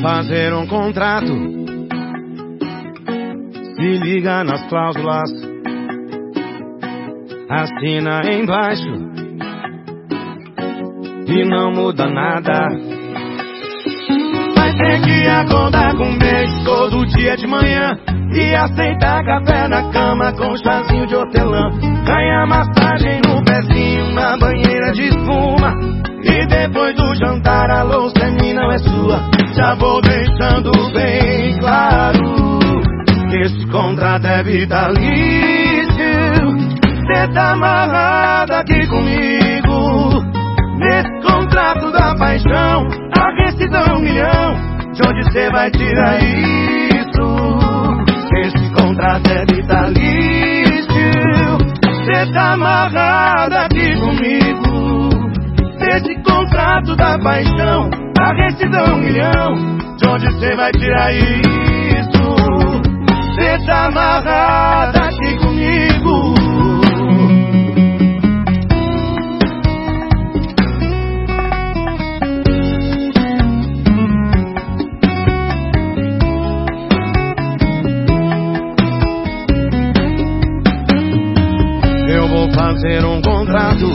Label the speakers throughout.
Speaker 1: fazer um contrato. Se liga nas cláusulas. Assina embaixo. E não muda nada. Vai ter que acordar com beijo todo dia de manhã. E aceitar café na cama com chazinho de hortelã. Ganhar massagem no pezinho na banheira de Já vou deixando bem claro que esse contrato é vitalício. Cê tá amarrado aqui comigo. Nesse contrato da paixão, a rescisão é um milhão. De onde cê vai tirar isso? Esse contrato é vitalício. Cê tá amarrado aqui comigo. Esse contrato da paixão, rescisão é um milhão. De onde cê vai tirar isso? Cê tá amarrado aqui comigo. Eu vou fazer um contrato.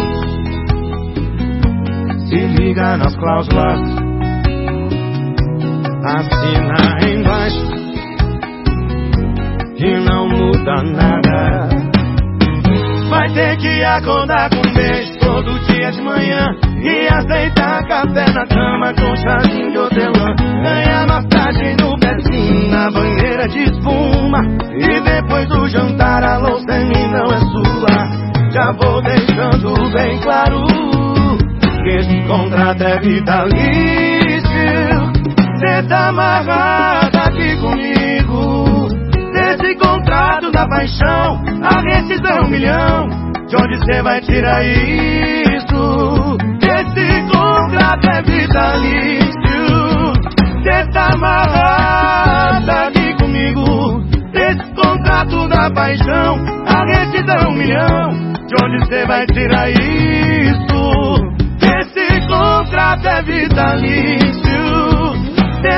Speaker 1: Se liga nas cláusulas. Assina embaixo. E não muda nada. Vai ter que acordar com beijo todo dia de manhã. E aceitar café na cama com chazinho de hortelã. Ganhar massagem no pezinho na banheira de espuma. E depois do jantar a louça em mim não é sua. Já vou deixando bem claro que esse contrato é vitalício. Cê tá amarrado aqui comigo. Esse contrato da paixão, a rescisão é um milhão. De onde cê vai tirar isso? Esse contrato é vitalício. Cê tá amarrado aqui comigo. Esse contrato da paixão, a rescisão é um milhão. De onde cê vai tirar isso? Esse contrato é vitalício.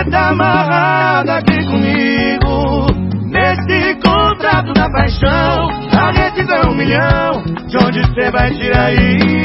Speaker 1: Tá amarrado aqui comigo. Nesse contrato da paixão, a rescisão é um milhão. De onde cê vai tirar isso?